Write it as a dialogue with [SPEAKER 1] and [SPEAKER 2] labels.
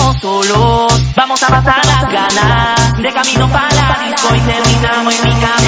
[SPEAKER 1] estamos solos. Vamos a pasar las ganas de camino para disco y terminamos en mi casa.